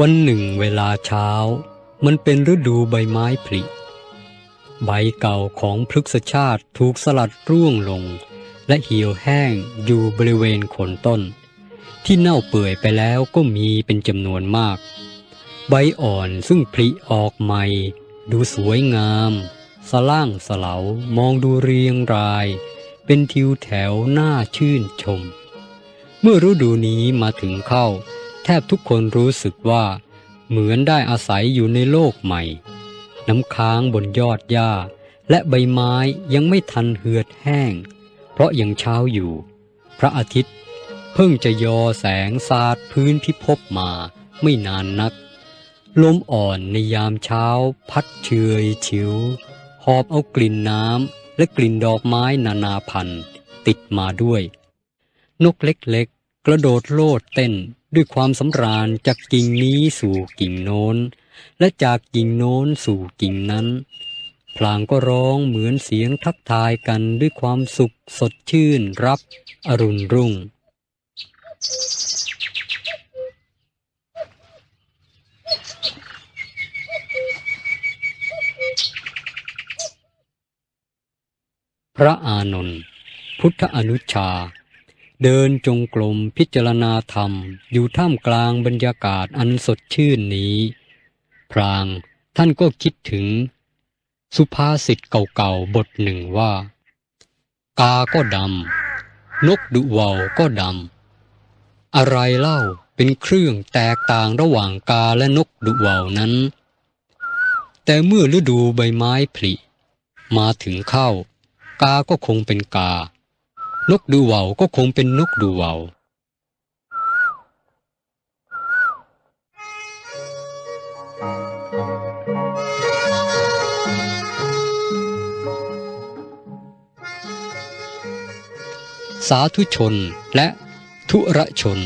วันหนึ่งเวลาเช้า มันเป็นฤดูใบไม้ผลิ ใบเก่าของพฤกษชาติถูกสลัดร่วงลง และเหี่ยวแห้งอยู่บริเวณโคนต้น ที่เน่าเปื่อยไปแล้วก็มีเป็นจำนวนมาก ใบอ่อนซึ่งผลิออกใหม่ ดูสวยงาม สล่างสลามองดูเรียงราย เป็นทิวแถวน่าชื่นชม เมื่อฤดูนี้มาถึงเข้า แทบทุกคนรู้สึกว่า เหมือนได้อาศัยอยู่ในโลกใหม่ น้ำค้างบนยอดหญ้า และใบไม้ยังไม่ทันเหือดแห้ง เพราะยังเช้าอยู่ พระอาทิตย์ เพิ่งจะยอแสงสาดพื้นพิภพมาไม่นานนัก ลมอ่อนในยามเช้า พัดเชยชิว หอบเอากลิ่นน้ำและกลิ่นดอกไม้นานาพันธุ์ติดมาด้วย นกเล็กๆกระโดดโลดเต้น ด้วยความสำราญจากกิ่งนี้สู่กิ่งโน้น และจากกิ่งโน้นสู่กิ่งนั้น พลางก็ร้องเหมือนเสียงทักทายกันด้วยความสุขสดชื่นรับอรุณรุ่ง พระอานนท์พุทธอนุชา เดินจงกรมพิจารณาธรรม อยู่ท่ามกลางบรรยากาศอันสดชื่นนี้ พรางท่านก็คิดถึง สุภาษิตเก่าๆบทหนึ่งว่า กาก็ดำนกดุเหวก็ดำอะไรเล่าเป็นเครื่องแตกต่างระหว่างกาและนกดุเหวนั้น แต่เมื่อฤดูใบไม้ผลิมาถึงเข้ากาก็คงเป็นกา นกดูเหวาก็คงเป็นนกดูเหวาสาธุชนและทุรชน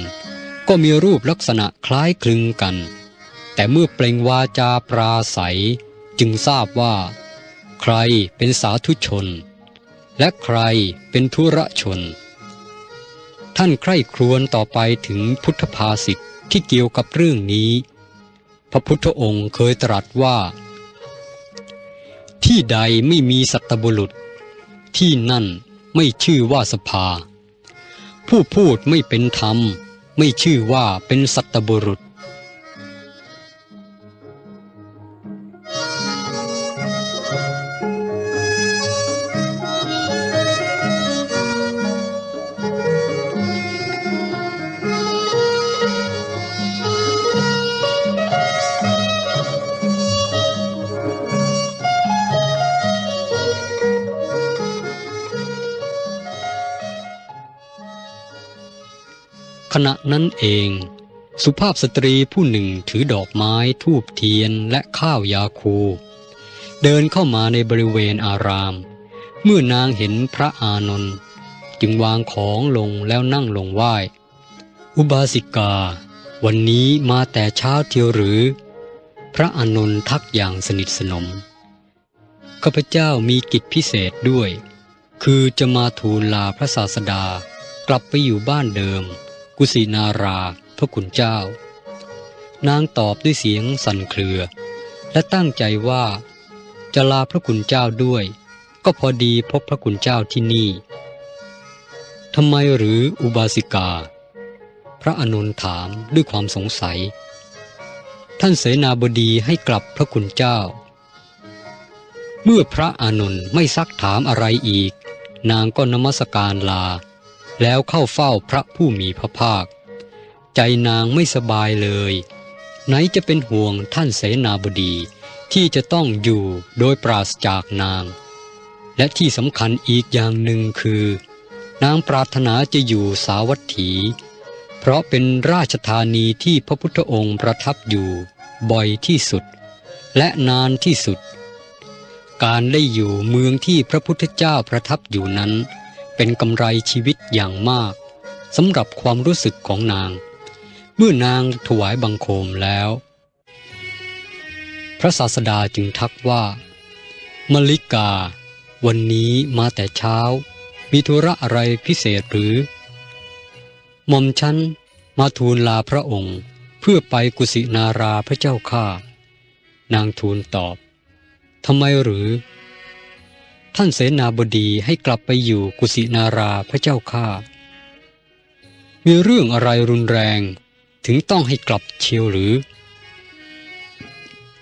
ก็มีรูปลักษณะคล้ายคลึงกัน แต่เมื่อเปล่งวาจาปราศัย จึงทราบว่า ใครเป็นสาธุชน และใครเป็นธุรชน ท่านใคร่ครวญต่อไปถึงพุทธภาษิตที่เกี่ยวกับเรื่องนี้ พระพุทธองค์เคยตรัสว่า ที่ใดไม่มีสัตบุรุษ ที่นั่นไม่ชื่อว่าสภา ผู้พูดไม่เป็นธรรม ไม่ชื่อว่าเป็นสัตบุรุษ ขณะนั้นเอง สุภาพสตรีผู้หนึ่งถือดอกไม้ทูบเทียนและข้าวยาคู เดินเข้ามาในบริเวณอาราม เมื่อนางเห็นพระอานนท์จึงวางของลงแล้วนั่งลงไหว้ อุบาสิกา วันนี้มาแต่เช้าเทียวหรือ พระอานนท์ทักอย่างสนิทสนมข้าพเจ้ามีกิจพิเศษด้วย คือจะมาทูลลาพระศาสดากลับไปอยู่บ้านเดิม กุสินาราพระคุณเจ้า นางตอบด้วยเสียงสั่นเครือ และตั้งใจว่า จะลาพระคุณเจ้าด้วย ก็พอดีพบพระคุณเจ้าที่นี่ทำไมหรืออุบาสิกา พระอานนถามด้วยความสงสัย ท่านเสนาบดีให้กลับพระคุณเจ้า เมื่อพระอานนท์ไม่ซักถามอะไรอีก นางก็นมัสการลา แล้วเข้าเฝ้าพระผู้มีพระภาค ใจนางไม่สบายเลย ไหนจะเป็นห่วงท่านเสนาบดีที่จะต้องอยู่โดยปราศจากนาง และที่สำคัญอีกอย่างหนึ่งคือ นางปรารถนาจะอยู่สาวัตถี เพราะเป็นราชธานีที่พระพุทธองค์ประทับอยู่บ่อยที่สุด และนานที่สุด การได้อยู่เมืองที่พระพุทธเจ้าประทับอยู่นั้น เป็นกำไรชีวิตอย่างมากสำหรับความรู้สึกของนาง เมื่อนางถวายบังคมแล้ว พระศาสดาจึงทักว่า มลิกา วันนี้มาแต่เช้า มีธุระอะไรพิเศษหรือหม่อมฉันมาทูลลาพระองค์เพื่อไปกุสินาราพระเจ้าข้านางทูลตอบทำไมหรือ ท่านเสนาบดีให้กลับไปอยู่กุสินาราพระเจ้าข้ามีเรื่องอะไรรุนแรงถึงต้องให้กลับเชียวหรือ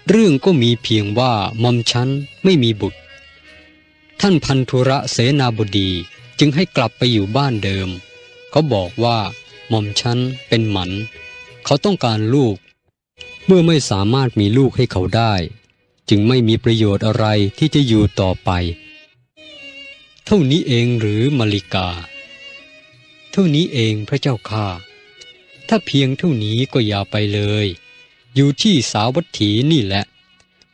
เรื่องก็มีเพียงว่าหมอมฉันไม่มีบุตร ท่านพันธุระเสนาบดีจึงให้กลับไปอยู่บ้านเดิม เขาบอกว่าหม่อมฉันเป็นหมัน เขาต้องการลูก เมื่อไม่สามารถมีลูกให้เขาได้ จึงไม่มีประโยชน์อะไรที่จะอยู่ต่อไป เท่านี้เองหรือมาริกา เท่านี้เองพระเจ้าข้าถ้าเพียงเท่านี้ก็อย่าไปเลย อยู่ที่สาวัตถีนี่แหละ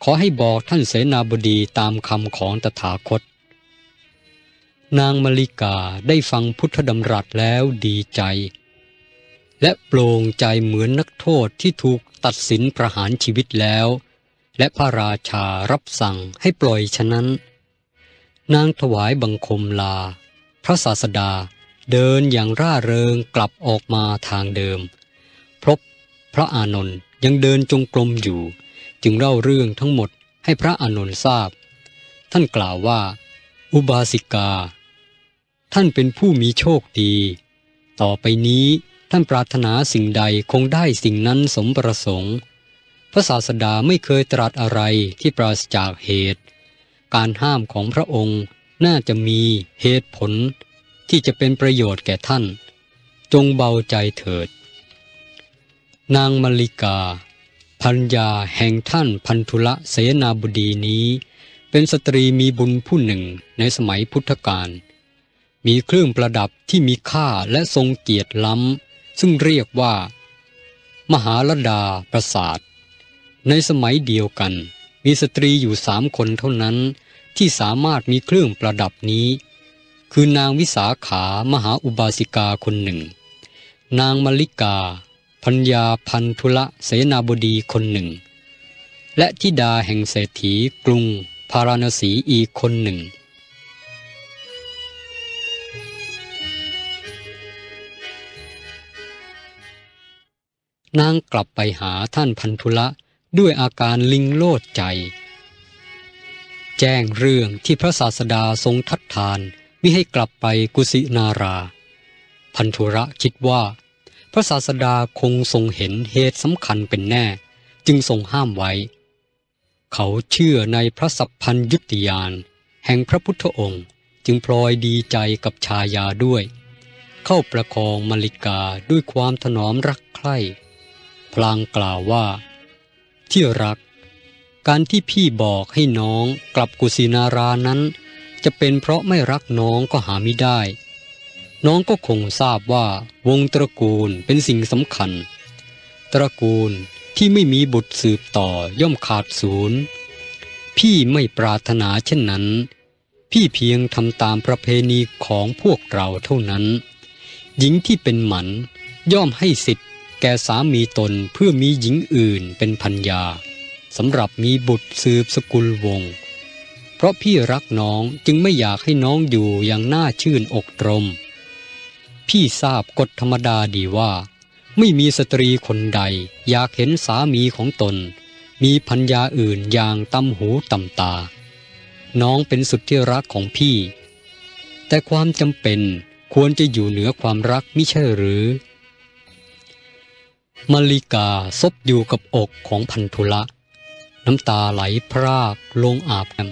ขอให้บอกท่านเสนาบดีตามคำของตถาคต นางมาริกาได้ฟังพุทธดำรัสแล้วดีใจ และโปร่งใจเหมือนนักโทษที่ถูกตัดสินประหารชีวิตแล้ว และพระราชารับสั่งให้ปล่อยฉะนั้น นางถวายบังคมลา พระศาสดาเดินอย่างร่าเริงกลับออกมาทางเดิม พบพระอานนท์ยังเดินจงกรมอยู่ จึงเล่าเรื่องทั้งหมดให้พระอานนท์ทราบ ท่านกล่าวว่า อุบาสิกา ท่านเป็นผู้มีโชคดี ต่อไปนี้ท่านปรารถนาสิ่งใดคงได้สิ่งนั้นสมประสงค์ พระศาสดาไม่เคยตรัสอะไรที่ปราศจากเหตุ การห้ามของพระองค์น่าจะมีเหตุผล ที่จะเป็นประโยชน์แก่ท่าน จงเบาใจเถิด นางมลิกาพัญญาแห่งท่านพันธุละเสนาบดีนี้ เป็นสตรีมีบุญผู้หนึ่งในสมัยพุทธกาลมีเครื่องประดับที่มีค่าและทรงเกียรติล้ำ ซึ่งเรียกว่า มหาลดาประสาท ในสมัยเดียวกัน มีสตรีอยู่สามคนเท่านั้น ที่สามารถมีเครื่องประดับนี้ คือนางวิสาขามหาอุบาสิกาคนหนึ่ง นางมลิกา พัญญาพันธุละเสนาบดีคนหนึ่ง และธิดาแห่งเศรษฐีกรุงพาราณสีอีกคนหนึ่งนางกลับไปหาท่านพันธุละ ด้วยอาการลิงโลดใจ แจ้งเรื่องที่พระศาสดาทรงทัดทานมิให้กลับไปกุสินารา พันธุระคิดว่า พระศาสดาคงทรงเห็นเหตุสำคัญเป็นแน่ จึงทรงห้ามไว้ เขาเชื่อในพระสัพพัญยุติยานแห่งพระพุทธองค์จึงพลอยดีใจกับชายาด้วย เข้าประคองมาริกาด้วยความถนอมรักใคร่ พลางกล่าวว่า ที่รัก การที่พี่บอกให้น้องกลับกุสินารานั้น จะเป็นเพราะไม่รักน้องก็หาไม่ได้ น้องก็คงทราบว่าวงตระกูลเป็นสิ่งสำคัญ ตระกูลที่ไม่มีบุตรสืบต่อย่อมขาดศูนย์ พี่ไม่ปรารถนาเช่นนั้น พี่เพียงทำตามประเพณีของพวกเราเท่านั้น หญิงที่เป็นหมันย่อมให้สิทธิ แก่สามีตนเพื่อมีหญิงอื่นเป็นพัญญาสำหรับมีบุตรสืบสกุลวงศ์เพราะพี่รักน้องจึงไม่อยากให้น้องอยู่อย่างน่าชื่นอกตรม พี่ทราบกฎธรรมดาดีว่า ไม่มีสตรีคนใด อยากเห็นสามีของตน มีพัญญาอื่นอย่างตำหูตำตา น้องเป็นสุดที่รักของพี่ แต่ความจำเป็นควรจะอยู่เหนือความรักมิใช่หรือ มาริกาซบอยู่กับอกของพันธุละ น้ำตาไหลพรากลงอาบกัน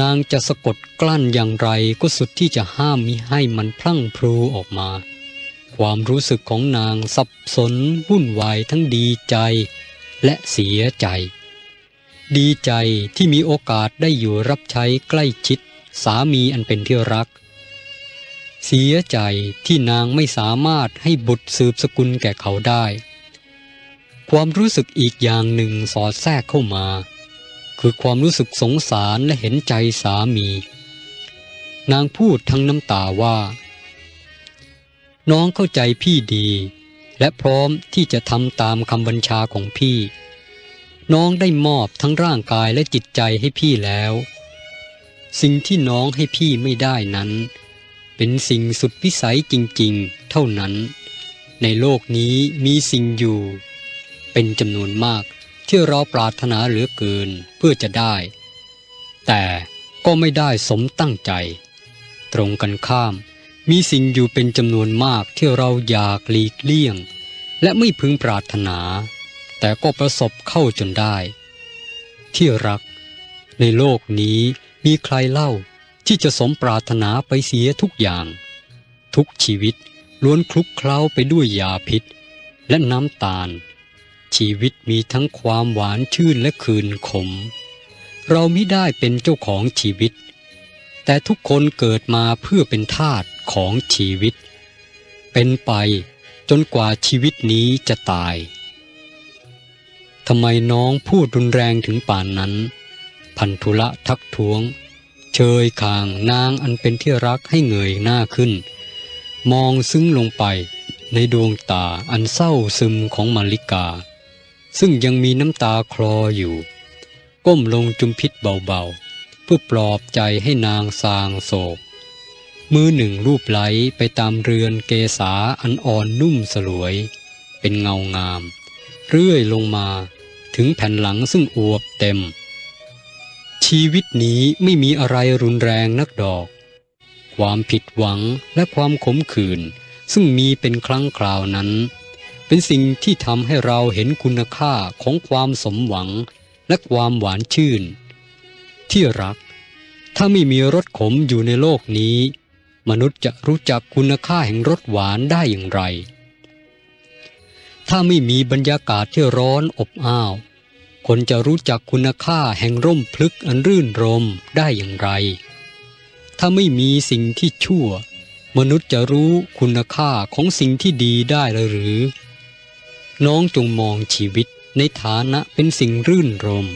นางจะสะกดกลั้นอย่างไรก็สุดที่จะห้ามมิให้มันพลั่งพลูออกมา ความรู้สึกของนางสับสนวุ่นวายทั้งดีใจและเสียใจ ดีใจที่มีโอกาสได้อยู่รับใช้ใกล้ชิด สามีอันเป็นที่รัก เสียใจที่นางไม่สามารถให้บุตรสืบสกุลแก่เขาได้ ความรู้สึกอีกอย่างหนึ่งสอดแทรกเข้ามา คือความรู้สึกสงสารและเห็นใจสามี นางพูดทั้งน้ำตาว่า น้องเข้าใจพี่ดี และพร้อมที่จะทำตามคำบัญชาของพี่ น้องได้มอบทั้งร่างกายและจิตใจให้พี่แล้ว สิ่งที่น้องให้พี่ไม่ได้นั้น เป็นสิ่งสุดวิสัยจริงๆ เท่านั้น ในโลกนี้มีสิ่งอยู่ เป็นจำนวนมากที่เราปรารถนาเหลือเกินเพื่อจะได้ แต่ก็ไม่ได้สมตั้งใจ ตรงกันข้าม มีสิ่งอยู่เป็นจำนวนมากที่เราอยากหลีกเลี่ยง และไม่พึงปรารถนา แต่ก็ประสบเข้าจนได้ ที่รัก ในโลกนี้มีใครเล่า ที่จะสมปรารถนาไปเสียทุกอย่าง ทุกชีวิตล้วนคลุกเคล้าไปด้วยยาพิษ และน้ำตาล ชีวิตมีทั้งความหวานชื่นและคืนขม เราไม่ได้เป็นเจ้าของชีวิต แต่ทุกคนเกิดมาเพื่อเป็นทาสของชีวิต เป็นไปจนกว่าชีวิตนี้จะตายทำไมน้องพูดรุนแรงถึงป่านนั้น พันธุละทักท้วง เชยคางนางอันเป็นที่รักให้เงยหน้าขึ้น มองซึ้งลงไปในดวงตาอันเศร้าซึมของมาริกา ซึ่งยังมีน้ำตาคลออยู่ ก้มลงจุมพิษเบาๆ เพื่อปลอบใจให้นางสางโศก มือหนึ่งรูปไหลไปตามเรือนเกษาอันอ่อนนุ่มสลวย เป็นเงางาม เรื่อยลงมาถึงแผ่นหลังซึ่งอวบเต็ม ชีวิตนี้ไม่มีอะไรรุนแรงนักดอก ความผิดหวังและความขมขื่นซึ่งมีเป็นครั้งคราวนั้น เป็นสิ่งที่ทำให้เราเห็นคุณค่าของความสมหวังและความหวานชื่น ที่รัก ถ้าไม่มีรสขมอยู่ในโลกนี้ มนุษย์จะรู้จักคุณค่าแห่งรสหวานได้อย่างไร ถ้าไม่มีบรรยากาศที่ร้อนอบอ้าว คนจะรู้จักคุณค่าแห่งร่มพลึกอันรื่นรมได้อย่างไร ถ้าไม่มีสิ่งที่ชั่ว มนุษย์จะรู้คุณค่าของสิ่งที่ดีได้หรือ น้องจงมองชีวิตในฐานะเป็นสิ่งรื่นรม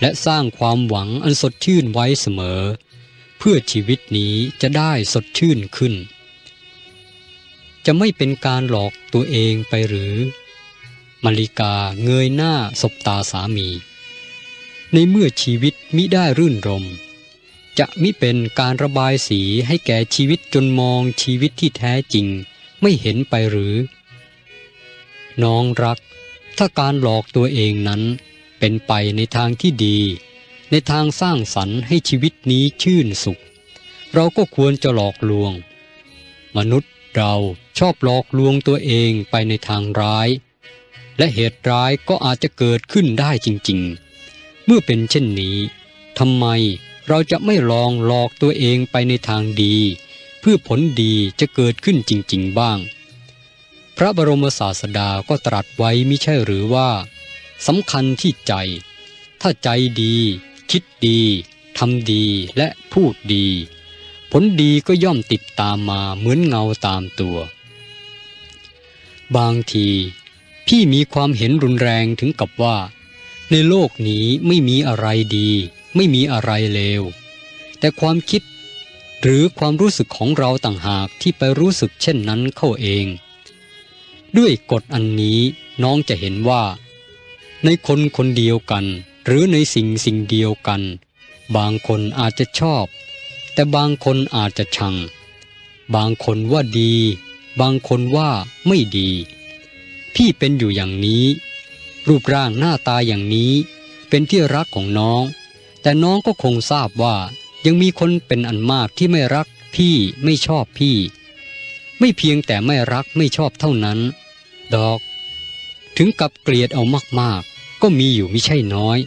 และสร้างความหวังอันสดชื่นไว้เสมอ เพื่อชีวิตนี้จะได้สดชื่นขึ้น จะไม่เป็นการหลอกตัวเองไปหรือ มาริกาเงยหน้าสบตาสามี ในเมื่อชีวิตมิได้รื่นรม จะมิเป็นการระบายสีให้แก่ชีวิตจนมองชีวิตที่แท้จริงไม่เห็นไปหรือ น้องรัก ถ้าการหลอกตัวเองนั้นเป็นไปในทางที่ดี ในทางสร้างสรรค์ให้ชีวิตนี้ชื่นสุข เราก็ควรจะหลอกลวง มนุษย์เราชอบหลอกลวงตัวเองไปในทางร้าย และเหตุร้ายก็อาจจะเกิดขึ้นได้จริงๆ เมื่อเป็นเช่นนี้ทำไมเราจะไม่ลองหลอกตัวเองไปในทางดี เพื่อผลดีจะเกิดขึ้นจริงๆบ้าง พระบรมศาสดาก็ตรัสไว้ไม่ใช่หรือว่าสำคัญที่ใจ ถ้าใจดี คิดดีทำดีและพูดดี ผลดีก็ย่อมติดตามมาเหมือนเงาตามตัว บางที พี่มีความเห็นรุนแรงถึงกับว่า ในโลกนี้ไม่มีอะไรดี ไม่มีอะไรเลว แต่ความคิดหรือความรู้สึกของเราต่างหากที่ไปรู้สึกเช่นนั้นเข้าเอง ด้วยกฎอันนี้น้องจะเห็นว่า ในคนคนเดียวกัน หรือในสิ่งสิ่งเดียวกัน บางคนอาจจะชอบ แต่บางคนอาจจะชัง บางคนว่าดี บางคนว่าไม่ดี พี่เป็นอยู่อย่างนี้ รูปร่างหน้าตาอย่างนี้เป็นที่รักของน้อง แต่น้องก็คงทราบว่ายังมีคนเป็นอันมากที่ไม่รักพี่ไม่ชอบพี่ ไม่เพียงแต่ไม่รักไม่ชอบเท่านั้น ดอก ถึงกับเกลียดเอามากๆ ก็มีอยู่ไม่ใช่น้อย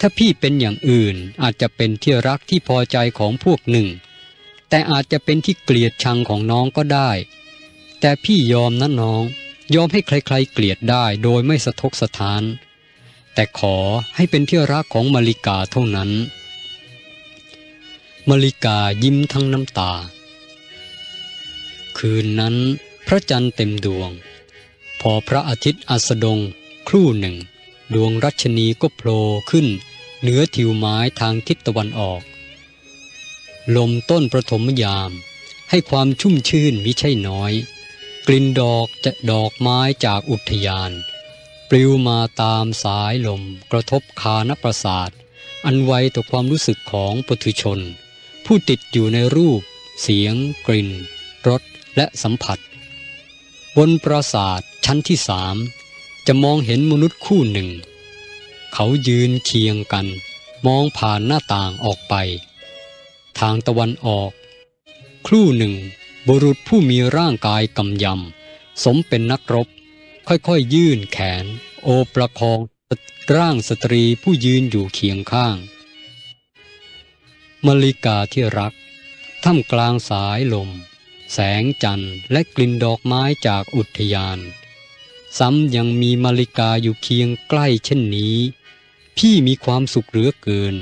ถ้าพี่เป็นอย่างอื่นอาจจะเป็นที่รักที่พอใจของพวกหนึ่ง แต่อาจจะเป็นที่เกลียดชังของน้องก็ได้ แต่พี่ยอมนะน้อง ยอมให้ใครๆเกลียดได้โดยไม่สะทกสะท้าน แต่ขอให้เป็นที่รักของมาริกาเท่านั้น มาริกายิ้มทั้งน้ำตา คืนนั้นพระจันทร์เต็มดวง พอพระอาทิตย์อัสดง ครู่หนึ่ง ดวงรัชนีก็โผล่ขึ้น เหนือทิวไม้ทางทิศตะวันออก ลมต้นประถมยาม ให้ความชุ่มชื่นมิใช่น้อย กลิ่นดอกจะดอกไม้จากอุทยาน ปลิวมาตามสายลมกระทบคานประสาท อันไวต่อความรู้สึกของปุถุชน ผู้ติดอยู่ในรูป เสียง กลิ่นรสและสัมผัส บนปราสาทชั้นที่สามจะมองเห็นมนุษย์คู่หนึ่ง เขายืนเคียงกัน มองผ่านหน้าต่างออกไป ทางตะวันออก ครู่หนึ่ง บุรุษผู้มีร่างกายกำยำ สมเป็นนักรบ ค่อยๆยยื่นแขน โอประคองร่างสตรีผู้ยืนอยู่เคียงข้าง มลิกาที่รัก ท่ามกลางสายลม แสงจันทร์และกลิ่นดอกไม้จากอุทยาน ซ้ำยังมีมริกาอยู่เคียงใกล้เช่นนี้ พี่มีความสุขเหลือเกิน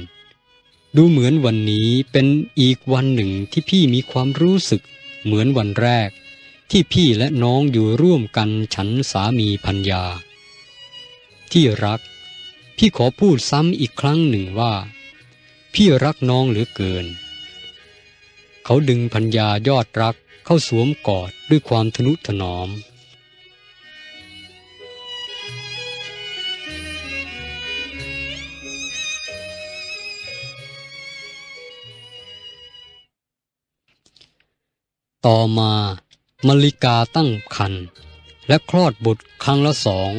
ดูเหมือนวันนี้เป็นอีกวันหนึ่งที่พี่มีความรู้สึก เหมือนวันแรก ที่พี่และน้องอยู่ร่วมกันฉันสามีพัญญา ที่รัก พี่ขอพูดซ้ำอีกครั้งหนึ่งว่า พี่รักน้องเหลือเกิน เขาดึงพัญญายอดรักเข้าสวมกอดด้วยความทนุถนอม ต่อมามาริกาตั้งคันและคลอดบุตรครั้งละสอง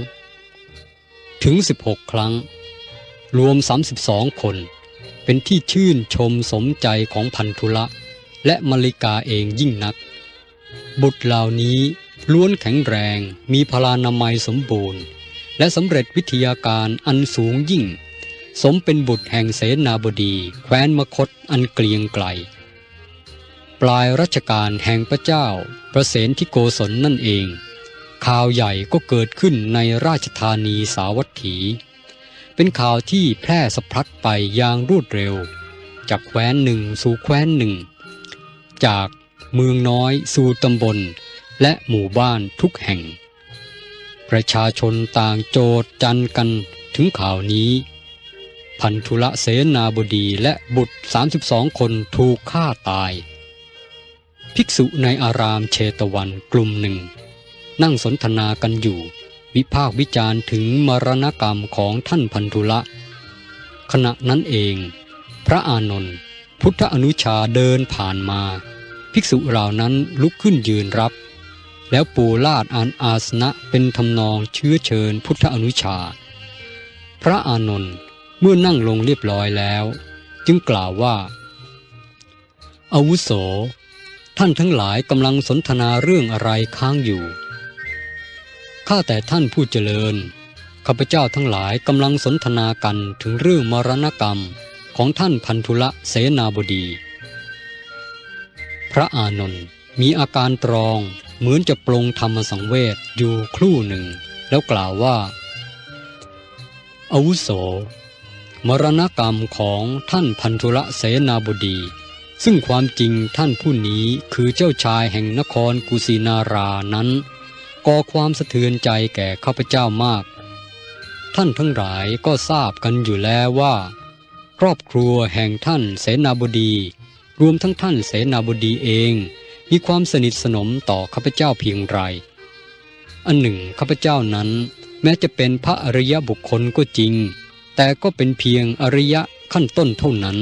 ถึง 16 ครั้ง รวม 32 คน เป็นที่ชื่นชมสมใจของพันธุละ และมาริกาเองยิ่งนัก บุตรเหล่านี้ล้วนแข็งแรงมีพลานามัยสมบูรณ์ และสำเร็จวิทยาการอันสูงยิ่ง สมเป็นบุตรแห่งเสนาบดี แคว้นมคตอันเกลียงไกล ปลายรัชกาลแห่งพระเจ้า ประเสนที่โกศลนั่นเอง ข่าวใหญ่ก็เกิดขึ้นในราชธานีสาวัตถี เป็นข่าวที่แพร่สะพัดไปอย่างรวดเร็ว จากแคว้นหนึ่งสู่แคว้นหนึ่ง จากเมืองน้อยสู่ตำบล และหมู่บ้านทุกแห่ง ประชาชนต่างโจดจันกันถึงข่าวนี้พันธุละเสนาบดีและบุตร 32 คนถูกฆ่าตาย ภิกษุในอารามเชตวันกลุ่มหนึ่ง นั่งสนทนากันอยู่ วิพากวิจารณ์ถึงมรณกรรมของท่านพันธุละ ขณะนั้นเอง พระอานนท์พุทธอนุชาเดินผ่านมา ภิกษุเหล่านั้นลุกขึ้นยืนรับ แล้วปูลาดอานอาสนะเป็นทำนองเชื้อเชิญพุทธอนุชา พระอานนท์เมื่อนั่งลงเรียบร้อยแล้ว จึงกล่าวว่าอาวุโส ท่านทั้งหลายกำลังสนทนาเรื่องอะไรค้างอยู่ ข้าแต่ท่านผู้เจริญ ข้าพเจ้าทั้งหลายกำลังสนทนากันถึงเรื่องมรณกรรมของท่านพันธุละเสนาบดี พระอานนท์มีอาการตรองเหมือนจะปรงธรรมสังเวชอยู่ครู่หนึ่ง แล้วกล่าวว่า อาวุโส มรณกรรมของท่านพันธุละเสนาบดี ซึ่งความจริงท่านผู้นี้คือเจ้าชายแห่งนครกุสินารานั้นก่อความสะเทือนใจแก่ข้าพเจ้ามาก ท่านทั้งหลายก็ทราบกันอยู่แล้วว่า ครอบครัวแห่งท่านเสนาบดี รวมทั้งท่านเสนาบดีเอง มีความสนิทสนมต่อข้าพเจ้าเพียงไร อันหนึ่งข้าพเจ้านั้น แม้จะเป็นพระอริยบุคคลก็จริง แต่ก็เป็นเพียงอริยะขั้นต้นเท่านั้น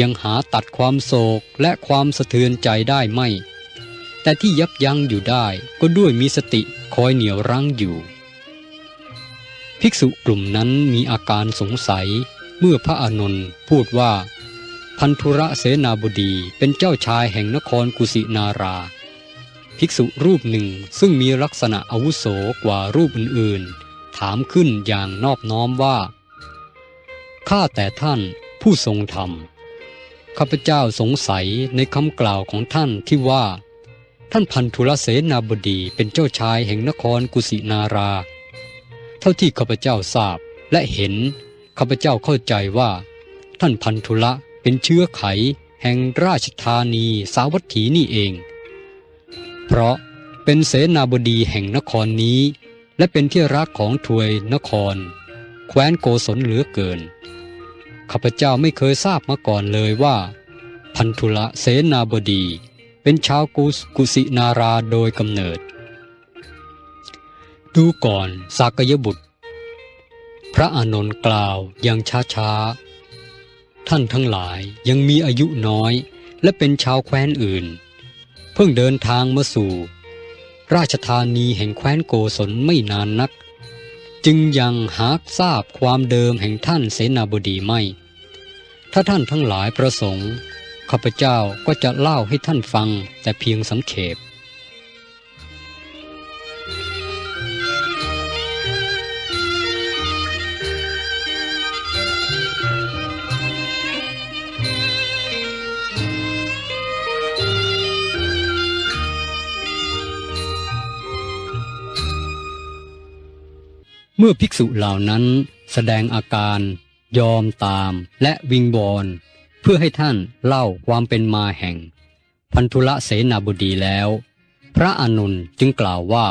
ยังหาตัดความโศกและความสะเทือนใจได้ไม่ แต่ที่ยับยั้งอยู่ได้ก็ด้วยมีสติคอยเหนี่ยวรั้งอยู่ ภิกษุกลุ่มนั้นมีอาการสงสัยเมื่อพระอานนท์พูดว่า พันธุระเสนาบดีเป็นเจ้าชายแห่งนครกุสินารา ภิกษุรูปหนึ่งซึ่งมีลักษณะอาวุโสกว่ารูปอื่นๆ ถามขึ้นอย่างนอบน้อมว่า ข้าแต่ท่านผู้ทรงธรรม ข้าพเจ้าสงสัยในคำกล่าวของท่านที่ว่า ท่านพันธุระเสนาบดีเป็นเจ้าชายแห่งนครกุสินารา เท่าที่ข้าพเจ้าทราบและเห็นข้าพเจ้าเข้าใจว่า ท่านพันธุละเป็นเชื้อไขแห่งราชธานีสาวัตถีนี่เอง เพราะเป็นเสนาบดีแห่งนครนี้ และเป็นที่รักของทวยนคร แคว้นโกศลเหลือเกิน ข้าพเจ้าไม่เคยทราบมาก่อนเลยว่า พันธุละเสนาบดี เป็นชาวกุสกุสินาราโดยกำเนิด ดูก่อนสากยบุตร พระอานนท์กล่าวอย่างช้าๆ ท่านทั้งหลายยังมีอายุน้อยและเป็นชาวแคว้นอื่น เพิ่งเดินทางมาสู่ ราชธานีแห่งแคว้นโกศลไม่นานนัก จึงยังหากทราบความเดิมแห่งท่านเสนาบดีไม่ ถ้าท่านทั้งหลายประสงค์ข้าพเจ้าก็จะเล่าให้ท่านฟังแต่เพียงสังเขป เมื่อภิกษุเหล่านั้นแสดงอาการยอมตามและวิงวอนเพื่อให้ท่านเล่าความเป็นมาแห่ง พันธุละเสนาบดีแล้ว พระอานนจึงกล่าวว่า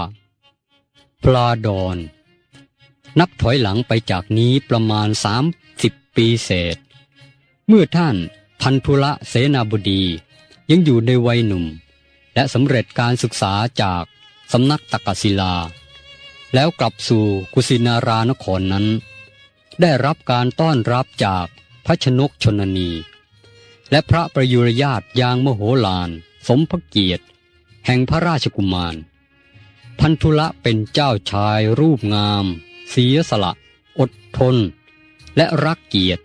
พลาดอนนับถอยหลังไปจากนี้ประมาณสามสิบปีเศษ เมื่อท่านพันธุละเสนาบดียังอยู่ในวัยหนุ่ม และสำเร็จการศึกษาจากสำนักตักกศิลา แล้วกลับสู่กุสินารานครนั้น ได้รับการต้อนรับจากพระชนกชนนี และพระประยุรญาติยางมโหฬารสมพระเกียรติ แห่งพระราชกุมาร พันธุละเป็นเจ้าชายรูปงาม เสียสละ อดทน และรักเกียรติ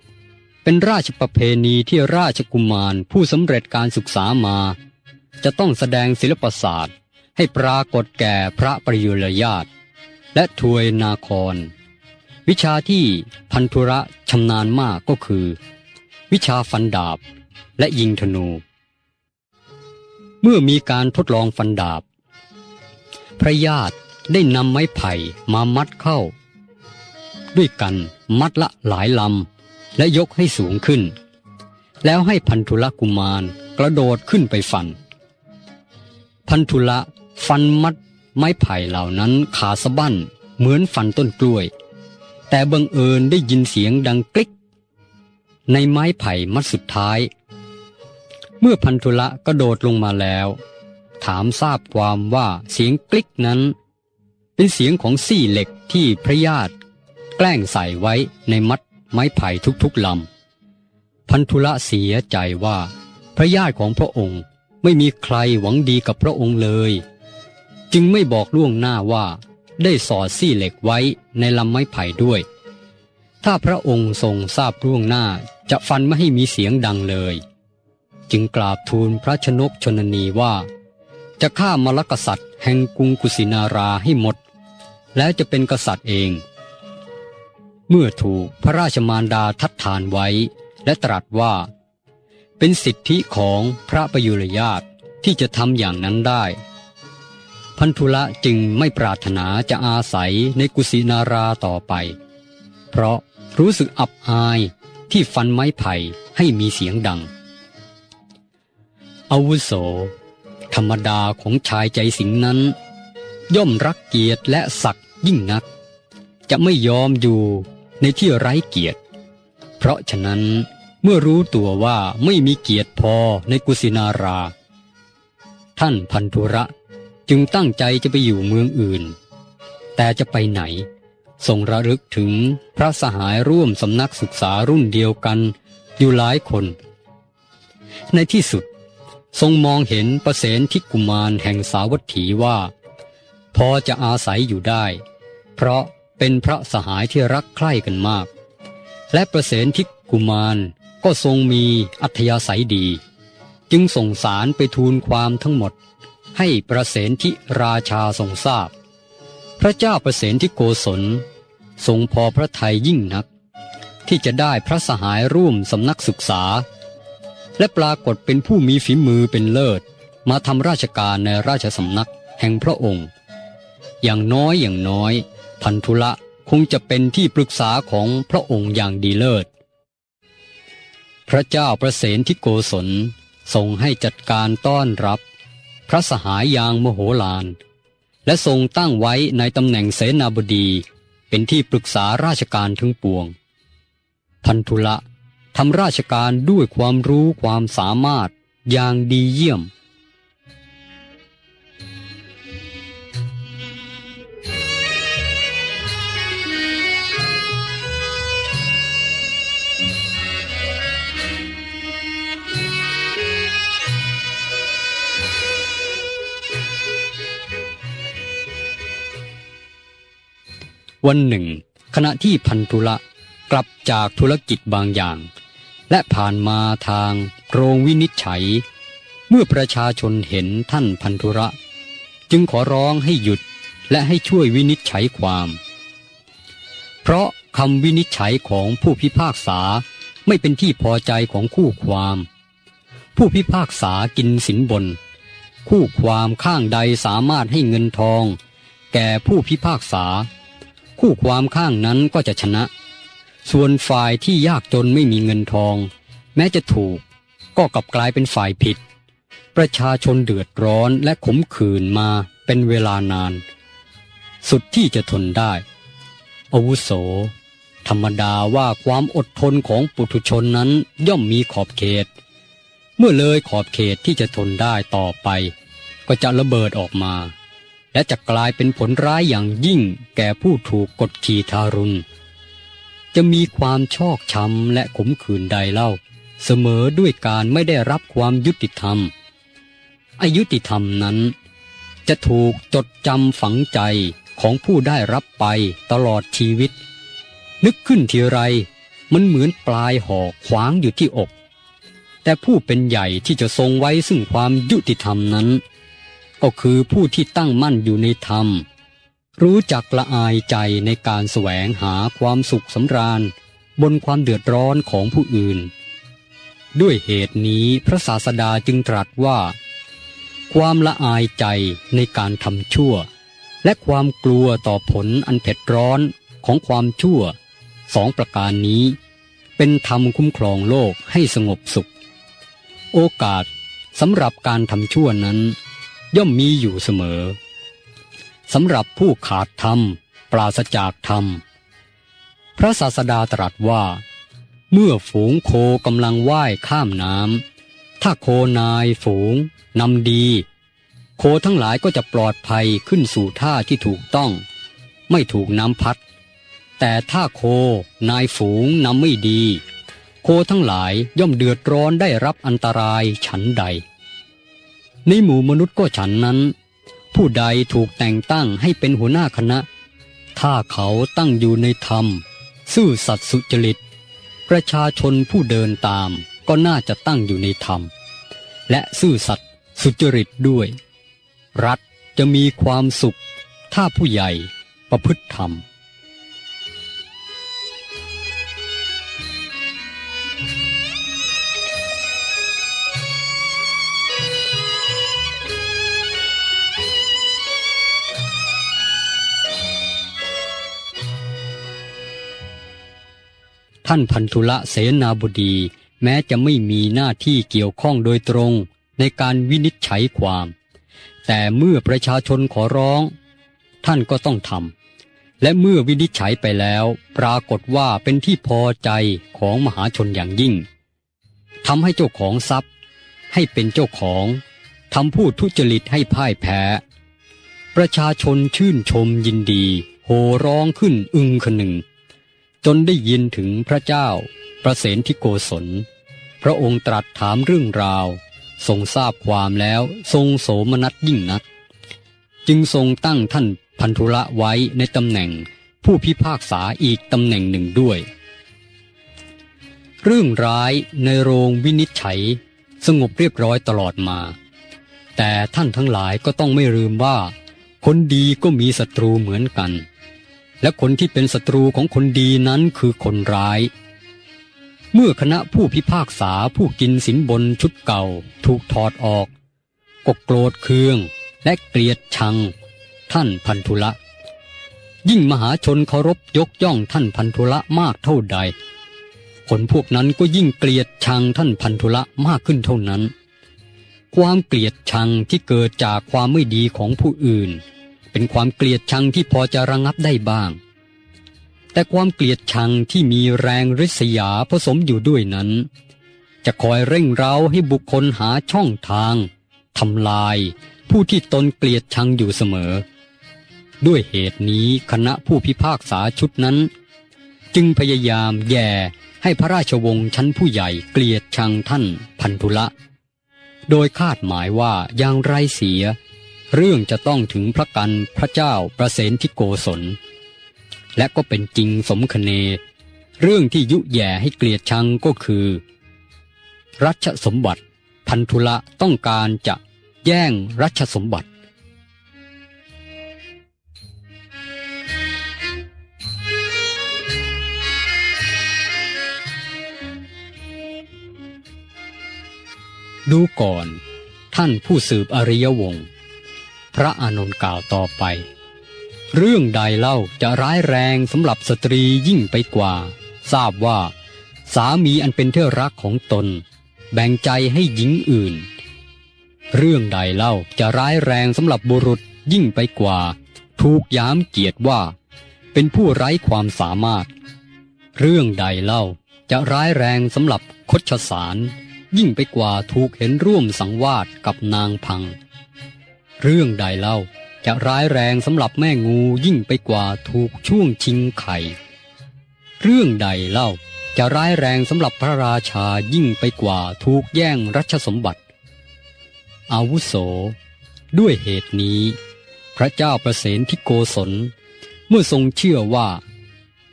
เป็นราชประเพณีที่ราชกุมารผู้สำเร็จการศึกษามา จะต้องแสดงศิลปศาสตร์ให้ปรากฏแก่พระประยุรญาต และทวยนาคร วิชาที่พันธุระชำนาญมากก็คือ วิชาฟันดาบและยิงธนู เมื่อมีการทดลองฟันดาบ พระญาติได้นำไม้ไผ่มามัดเข้า ด้วยกันมัดละหลายลำและยกให้สูงขึ้น แล้วให้พันธุละกุมารกระโดดขึ้นไปฟัน พันธุละฟันมัด ไม้ไผ่เหล่านั้นขาสะบั้นเหมือนฟันต้นกล้วย แต่บังเอิญได้ยินเสียงดังกลิก ในไม้ไผ่มัดสุดท้าย เมื่อพันธุละกระโดดลงมาแล้ว ถามทราบความว่าเสียงกลิกนั้น เป็นเสียงของซี่เหล็กที่พระญาติแกล้งใส่ไว้ในมัดไม้ไผ่ทุกๆลำ พันธุละเสียใจว่า พระญาติของพระองค์ไม่มีใครหวังดีกับพระองค์เลย จึงไม่บอกล่วงหน้าว่า ได้สอดซี่เหล็กไว้ในลำไม้ไผ่ด้วย ถ้าพระองค์ทรงทราบล่วงหน้าจะฟันไม่ให้มีเสียงดังเลย จึงกราบทูลพระชนกชนนีว่า จะฆ่ามรกษัตริย์แห่งกรุงกุสินาราให้หมด แล้วจะเป็นกษัตริย์เอง เมื่อถูกพระราชมารดาทัดทานไว้และตรัสว่า เป็นสิทธิของพระประยุรญาตที่จะทำอย่างนั้นได้ พันธุละจึงไม่ปรารถนาจะอาศัยในกุสินาราต่อไป เพราะรู้สึกอับอายที่ฟันไม้ไผ่ให้มีเสียงดัง อาวุโส ธรรมดาของชายใจสิงนั้น ย่อมรักเกียรติและศักดิ์ยิ่งนัก จะไม่ยอมอยู่ในที่ไร้เกียรติ เพราะฉะนั้นเมื่อรู้ตัวว่าไม่มีเกียรติพอในกุสินารา ท่านพันธุระ จึงตั้งใจจะไปอยู่เมืองอื่น แต่จะไปไหน ทรงระลึกถึงพระสหายร่วมสำนักศึกษารุ่นเดียวกันอยู่หลายคน ในที่สุดทรงมองเห็นประเสนทิกุมารแห่งสาวัตถีว่า พอจะอาศัยอยู่ได้ เพราะเป็นพระสหายที่รักใคร่กันมาก และประเสนทิกุมารก็ทรงมีอัธยาศัยดี จึงส่งสารไปทูลความทั้งหมด ให้ประเสนทิราชาทรงทราบ พระเจ้าประเสนทิโกศลทรงพอพระทัยยิ่งนัก ที่จะได้พระสหายร่วมสำนักศึกษา และปรากฏเป็นผู้มีฝีมือเป็นเลิศ มาทำราชการในราชสำนักแห่งพระองค์ อย่างน้อยอย่างน้อย พันธุละคงจะเป็นที่ปรึกษาของพระองค์อย่างดีเลิศ พระเจ้าประเสนทิโกศลทรงให้จัดการต้อนรับ พระสหายอย่างมโหฬาร และทรงตั้งไว้ในตำแหน่งเสนาบดีเป็นที่ปรึกษาราชการทั้งปวง พันธุละทำราชการด้วยความรู้ความสามารถอย่างดีเยี่ยม วันหนึ่ง ขณะที่พันธุละกลับจากธุรกิจบางอย่าง และผ่านมาทางโรงวินิจฉัย เมื่อประชาชนเห็นท่านพันธุระ จึงขอร้องให้หยุดและให้ช่วยวินิจฉัยความ เพราะคำวินิจฉัยของผู้พิพากษาไม่เป็นที่พอใจของคู่ความ ผู้พิพากษากินสินบน คู่ความข้างใดสามารถให้เงินทอง แก่ผู้พิพากษา คู่ความข้างนั้นก็จะชนะ ส่วนฝ่ายที่ยากจนไม่มีเงินทอง แม้จะถูก ก็กลับกลายเป็นฝ่ายผิด ประชาชนเดือดร้อนและขมขื่นมาเป็นเวลานาน สุดที่จะทนได้อาวุโส ธรรมดาว่าความอดทนของปุถุชนนั้นย่อมมีขอบเขต เมื่อเลยขอบเขตที่จะทนได้ต่อไป ก็จะระเบิดออกมา และจะกลายเป็นผลร้ายอย่างยิ่งแก่ผู้ถูกกดขี่ทารุณ จะมีความชอกช้ำและขมขื่นใดเล่า เสมอด้วยการไม่ได้รับความยุติธรรม อายุติธรรมนั้น จะถูกจดจำฝังใจของผู้ได้รับไปตลอดชีวิต นึกขึ้นทีไรมันเหมือนปลายหอกขวางอยู่ที่อก แต่ผู้เป็นใหญ่ที่จะทรงไว้ซึ่งความยุติธรรมนั้น ก็คือผู้ที่ตั้งมั่นอยู่ในธรรม รู้จักละอายใจในการแสวงหาความสุขสำราญ บนความเดือดร้อนของผู้อื่น ด้วยเหตุนี้พระศาสดาจึงตรัสว่า ความละอายใจในการทำชั่ว และความกลัวต่อผลอันเผ็ดร้อนของความชั่วสองประการนี้ เป็นธรรมคุ้มครองโลกให้สงบสุข โอกาสสำหรับการทำชั่วนั้น ย่อมมีอยู่เสมอสำหรับผู้ขาดธรรม ปราศจากธรรม พระศาสดาตรัสว่า เมื่อฝูงโคกำลังว่ายข้ามน้ำถ้าโคนายฝูงนำดี โคทั้งหลายก็จะปลอดภัยขึ้นสู่ท่าที่ถูกต้อง ไม่ถูกน้ำพัด แต่ถ้าโคนายฝูงนำไม่ดี โคทั้งหลายย่อมเดือดร้อนได้รับอันตรายฉันใด ในหมู่มนุษย์ก็ฉันนั้น ผู้ใดถูกแต่งตั้งให้เป็นหัวหน้าคณะ ถ้าเขาตั้งอยู่ในธรรม ซื่อสัตย์สุจริต ประชาชนผู้เดินตามก็น่าจะตั้งอยู่ในธรรม และซื่อสัตย์สุจริตด้วย รัฐจะมีความสุข ถ้าผู้ใหญ่ประพฤติธรรม ท่านพันธุละเสนาบดี แม้จะไม่มีหน้าที่เกี่ยวข้องโดยตรงในการวินิจฉัยความ แต่เมื่อประชาชนขอร้อง ท่านก็ต้องทำและเมื่อวินิจฉัยไปแล้ว ปรากฏว่าเป็นที่พอใจของมหาชนอย่างยิ่งทำให้เจ้าของทรัพย์ ให้เป็นเจ้าของทำผู้ทุจริตให้พ่ายแพ้ ประชาชนชื่นชมยินดี โห่ร้องขึ้นอึงคนึง จนได้ยินถึงพระเจ้า ประเสนที่โกศล พระองค์ตรัสถามเรื่องราว ทรงทราบความแล้วทรงโสมนัสยิ่งนัก จึงทรงตั้งท่านพันธุระไว้ในตำแหน่งผู้พิพากษาอีกตำแหน่งหนึ่งด้วย เรื่องร้ายในโรงวินิจฉัย สงบเรียบร้อยตลอดมา แต่ท่านทั้งหลายก็ต้องไม่ลืมว่า คนดีก็มีศัตรูเหมือนกัน และคนที่เป็นศัตรูของคนดีนั้นคือคนร้าย เมื่อคณะผู้พิพากษาผู้กินสินบนชุดเก่าถูกถอดออกก็โกรธเคืองและเกลียดชัง ท่านพันธุละ ยิ่งมหาชนเคารพยกย่องท่านพันธุละมากเท่าใด คนพวกนั้นก็ยิ่งเกลียดชังท่านพันธุละมากขึ้นเท่านั้น ความเกลียดชังที่เกิดจากความไม่ดีของผู้อื่น เป็นความเกลียดชังที่พอจะระงับได้บ้าง แต่ความเกลียดชังที่มีแรงริษยาผสมอยู่ด้วยนั้น จะคอยเร่งเร้าให้บุคคลหาช่องทางทำลายผู้ที่ตนเกลียดชังอยู่เสมอ ด้วยเหตุนี้คณะผู้พิพากษาชุดนั้น จึงพยายามแย่ให้พระราชวงศ์ชั้นผู้ใหญ่เกลียดชังท่านพันธุละ โดยคาดหมายว่าอย่างไรเสีย เรื่องจะต้องถึงพระกันพระเจ้าประเสนทิโกศล และก็เป็นจริงสมคเน เรื่องที่ยุแย่ให้เกลียดชังก็คือ รัชสมบัติพันธุละต้องการจะแย่งรัชสมบัติดูก่อน ท่านผู้สืบอริยวงศ์ พระอานนท์กล่าวต่อไป เรื่องใดเล่าจะร้ายแรงสำหรับสตรียิ่งไปกว่า ทราบว่า สามีอันเป็นเท่ารักของตน แบ่งใจให้หญิงอื่น เรื่องใดเล่าจะร้ายแรงสำหรับบุรุษยิ่งไปกว่า ถูกย้ำเกียรติว่า เป็นผู้ไร้ความสามารถ เรื่องใดเล่าจะร้ายแรงสำหรับคดชสาร ยิ่งไปกว่าถูกเห็นร่วมสังวาสกับนางพัง เรื่องใดเล่าจะร้ายแรงสำหรับแม่งูยิ่งไปกว่าถูกช่วงชิงไข่ เรื่องใดเล่าจะร้ายแรงสำหรับพระราชายิ่งไปกว่าถูกแย่งรัชสมบัติ อาวุโส ด้วยเหตุนี้ พระเจ้าประเสนทิโกศล เมื่อทรงเชื่อว่า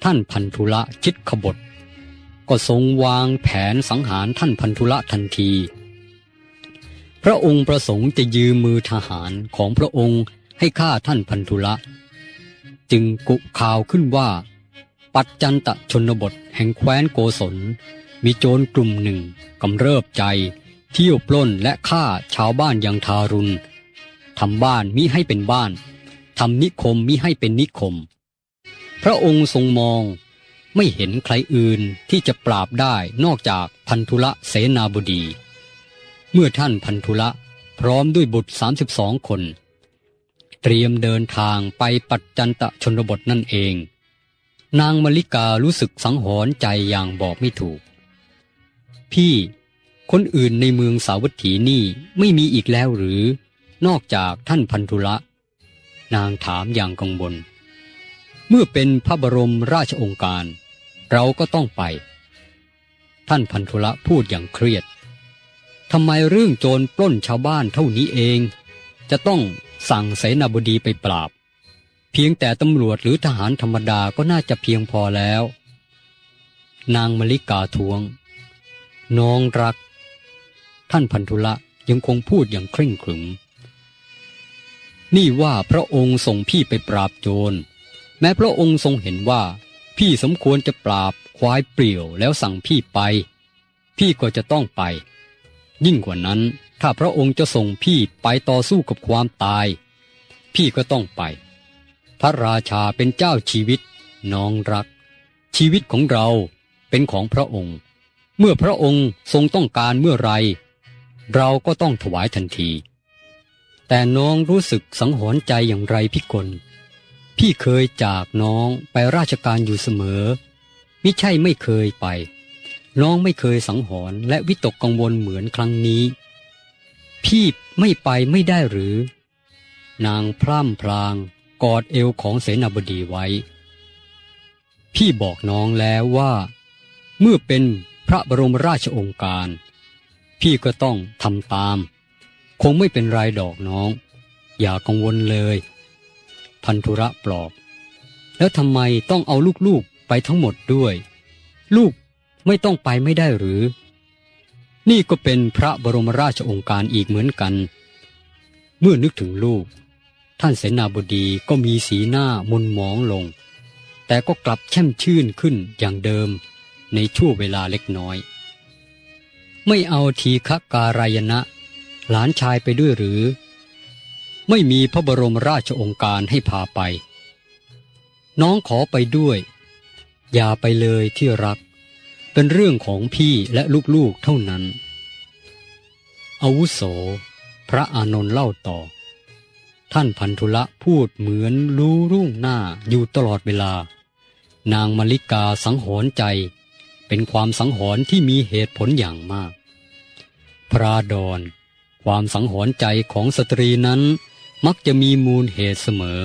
ท่านพันธุละคิดขบฏก็ทรงวางแผนสังหารท่านพันธุละทันที ระองค์ประสงค์จะยืมมือทหารของพระองค์ให้ฆ่าท่านพันธุละ จึงกุข่าวขึ้นว่า ปัจจันตชนบทแห่งแคว้นโกศล มีโจรกลุ่มหนึ่งกำเริบใจ เที่ยวปล้นและฆ่าชาวบ้านอย่างทารุณทำบ้านมิให้เป็นบ้านทำนิคมมิให้เป็นนิคม พระองค์ทรงมองไม่เห็นใครอื่นที่จะปราบได้นอกจากพันธุละเสนาบดี เมื่อท่านพันธุละพร้อมด้วยบุตร 32 คน เตรียมเดินทางไปปัจจันตชนบทนั่นเอง นางมลิการู้สึกสังหรณ์ใจอย่างบอกไม่ถูก พี่คนอื่นในเมืองสาวัตถีนี่ไม่มีอีกแล้วหรือ นอกจากท่านพันธุละ นางถามอย่างกังวลเมื่อเป็นพระบรมราชองค์การ เราก็ต้องไป ท่านพันธุละพูดอย่างเครียด ทำไมเรื่องโจรปล้นชาวบ้านเท่านี้เอง จะต้องสั่งเสนาบดีไปปราบ เพียงแต่ตำรวจหรือทหารธรรมดาก็น่าจะเพียงพอแล้ว นางมลิกาทวง น้องรัก ท่านพันธุละยังคงพูดอย่างเคร่งขรึม นี่ว่าพระองค์ส่งพี่ไปปราบโจร แม้พระองค์ทรงเห็นว่า พี่สมควรจะปราบควายเปลี่ยวแล้วสั่งพี่ไป พี่ก็จะต้องไป ยิ่งกว่านั้น ถ้าพระองค์จะส่งพี่ไปต่อสู้กับความตาย พี่ก็ต้องไป พระราชาเป็นเจ้าชีวิต น้องรัก ชีวิตของเราเป็นของพระองค์ เมื่อพระองค์ทรงต้องการเมื่อไร เราก็ต้องถวายทันที แต่น้องรู้สึกสังหรณ์ใจอย่างไรพี่กลพี่เคยจากน้องไปราชการอยู่เสมอ มิใช่ไม่เคยไป น้องไม่เคยสังหรณ์และวิตกกังวลเหมือนครั้งนี้ พี่ไม่ไปไม่ได้หรือ นางพร่ำพลางกอดเอวของเสนาบดีไว้ พี่บอกน้องแล้วว่า เมื่อเป็นพระบรมราชองค์การ พี่ก็ต้องทำตาม คงไม่เป็นไรดอกน้อง อย่ากังวลเลย พันธุระปลอบ แล้วทำไมต้องเอาลูกๆไปทั้งหมดด้วย ลูก ไม่ต้องไปไม่ได้หรือ นี่ก็เป็นพระบรมราชองค์การอีกเหมือนกัน เมื่อนึกถึงลูก ท่านเสนาบดีก็มีสีหน้ามุนหมองลง แต่ก็กลับแช่มชื่นขึ้นอย่างเดิมในช่วงเวลาเล็กน้อย ไม่เอาทีฆการายณะหลานชายไปด้วยหรือ ไม่มีพระบรมราชองค์การให้พาไป น้องขอไปด้วย อย่าไปเลยที่รัก เป็นเรื่องของพี่และลูกๆเท่านั้น อาวุโส พระอานนท์เล่าต่อ ท่านพันธุละพูดเหมือนรู้รุ่งหน้าอยู่ตลอดเวลา นางมาริกาสังหรณ์ใจ เป็นความสังหรณ์ที่มีเหตุผลอย่างมาก พระดอนความสังหรณ์ใจของสตรีนั้นมักจะมีมูลเหตุเสมอ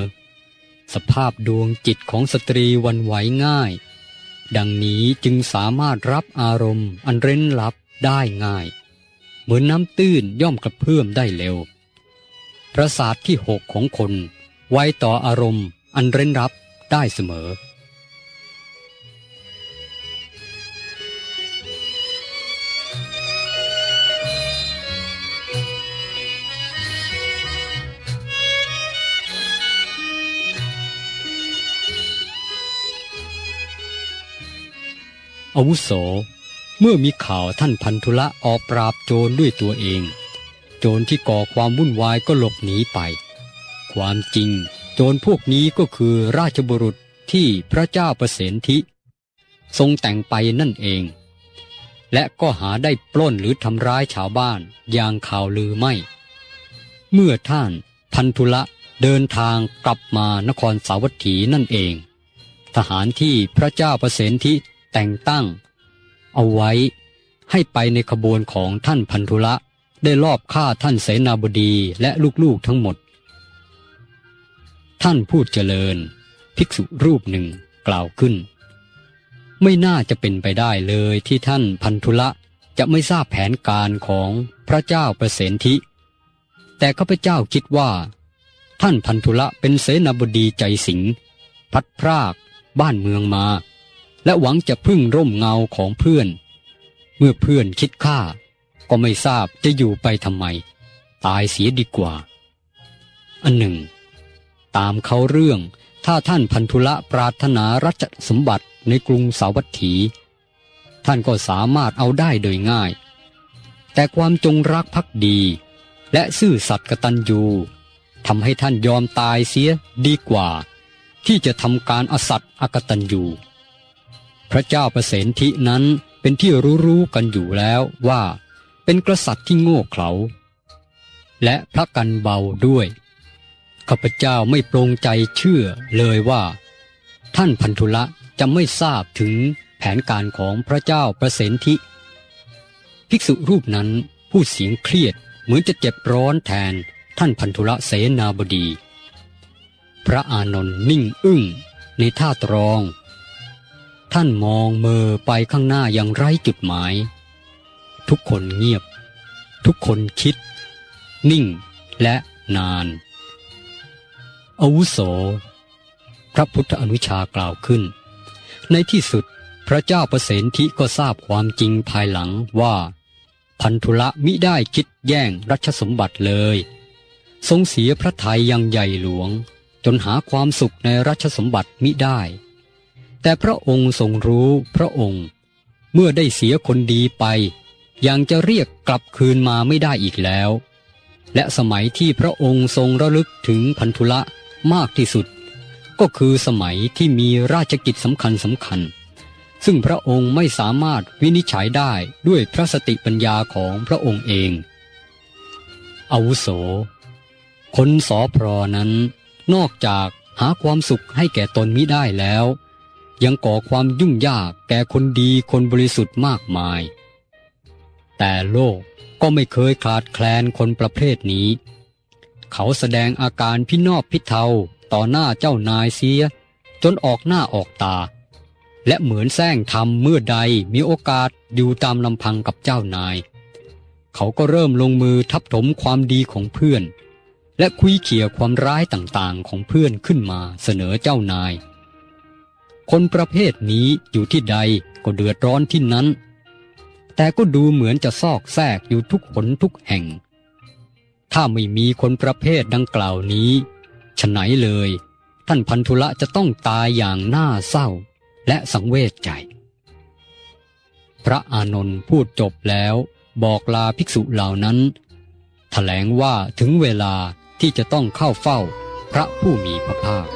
สภาพดวงจิตของสตรีวันไหวง่าย ดังนี้จึงสามารถรับอารมณ์อันเร้นลับได้ง่าย เหมือนน้ำตื้นย่อมกระเพื่อมได้เร็ว ประสาทที่หกของคน ไวต่ออารมณ์อันเร้นรับได้เสมอ อาวุโส เมื่อมีข่าวท่านพันธุละออกปราบโจรด้วยตัวเอง โจรที่ก่อความวุ่นวายก็หลบหนีไป ความจริง โจรพวกนี้ก็คือราชบุรุษที่พระเจ้าประเสนทิทรงแต่งไปนั่นเอง และก็หาได้ปล้นหรือทำร้ายชาวบ้านอย่างข่าวลือไม่ เมื่อท่านพันธุละเดินทางกลับมานครสาวัตถีนั่นเอง ทหารที่พระเจ้าประเสนทิ แต่งตั้ง เอาไว้ให้ไปในขบวนของท่านพันธุละได้ลอบฆ่าท่านเสนาบดีและลูกๆทั้งหมด ท่านพูดเจริญ ภิกษุรูปหนึ่งกล่าวขึ้น ไม่น่าจะเป็นไปได้เลยที่ท่านพันธุละจะไม่ทราบแผนการของพระเจ้าประเสนทิแต่ข้าพเจ้าคิดว่า ท่านพันธุละเป็นเสนาบดีใจสิงพัดพรากบ้านเมืองมา และหวังจะพึ่งร่มเงาของเพื่อน เมื่อเพื่อนคิดฆ่า ก็ไม่ทราบจะอยู่ไปทำไม ตายเสียดีกว่า อันหนึ่ง ตามเขาเรื่องถ้าท่านพันธุละปรารถนารัชสมบัติในกรุงสาวัตถี ท่านก็สามารถเอาได้โดยง่าย แต่ความจงรักภักดี และซื่อสัตย์กตัญญูทำให้ท่านยอมตายเสียดีกว่า ที่จะทำการอสัตย์อกตัญญู พระเจ้าประเสนทินั้นเป็นที่รู้ๆกันอยู่แล้วว่า เป็นกษัตริย์ที่โง่เขลาและพระกันเบาด้วยข้าพเจ้าไม่ปรงใจเชื่อเลยว่า ท่านพันธุละจะไม่ทราบถึงแผนการของพระเจ้าประเสนทิ ภิกษุรูปนั้นพูดเสียงเครียดเหมือนจะเจ็บร้อนแทนท่านพันธุละเสนาบดี พระอานนท์นิ่งอึ้งในท่าตรอง ท่านมองเมอไปข้างหน้าอย่างไร้จุดหมาย ทุกคนเงียบ ทุกคนคิด นิ่งและนานอาวุโส พระพุทธอนุชากล่าวขึ้น ในที่สุดพระเจ้าประเสนทิก็ทราบความจริงภายหลังว่า พันธุละมิได้คิดแย่งรัชสมบัติเลย ทรงเสียพระทัยยังใหญ่หลวง จนหาความสุขในรัชสมบัติมิได้ แต่พระองค์ทรงรู้พระองค์ เมื่อได้เสียคนดีไป ยังจะเรียกกลับคืนมาไม่ได้อีกแล้ว และสมัยที่พระองค์ทรงระลึกถึงพันธุละมากที่สุด ก็คือสมัยที่มีราชกิจสำคัญสำคัญ ซึ่งพระองค์ไม่สามารถวินิจฉัยได้ด้วยพระสติปัญญาของพระองค์เองอาวุโส คนสอพรนั้น นอกจากหาความสุขให้แก่ตนมิได้แล้ว ยังก่อความยุ่งยากแก่คนดีคนบริสุทธิ์มากมาย แต่โลกก็ไม่เคยขาดแคลนคนประเภทนี้ เขาแสดงอาการพินอบพิเทาต่อหน้าเจ้านายเสีย จนออกหน้าออกตา และเหมือนแซงทำเมื่อใดมีโอกาสอยู่ตามลำพังกับเจ้านาย เขาก็เริ่มลงมือทับถมความดีของเพื่อน และคุยเขี่ยความร้ายต่างๆของเพื่อนขึ้นมาเสนอเจ้านาย คนประเภทนี้อยู่ที่ใดก็เดือดร้อนที่นั้น แต่ก็ดูเหมือนจะซอกแซกอยู่ทุกหนทุกแห่ง ถ้าไม่มีคนประเภทดังกล่าวนี้ฉไหนเลย ท่านพันธุละจะต้องตายอย่างน่าเศร้าและสังเวชใจ พระอานนท์พูดจบแล้วบอกลาภิกษุเหล่านั้นถแถลงว่าถึงเวลาที่จะต้องเข้าเฝ้าพระผู้มีพระภาค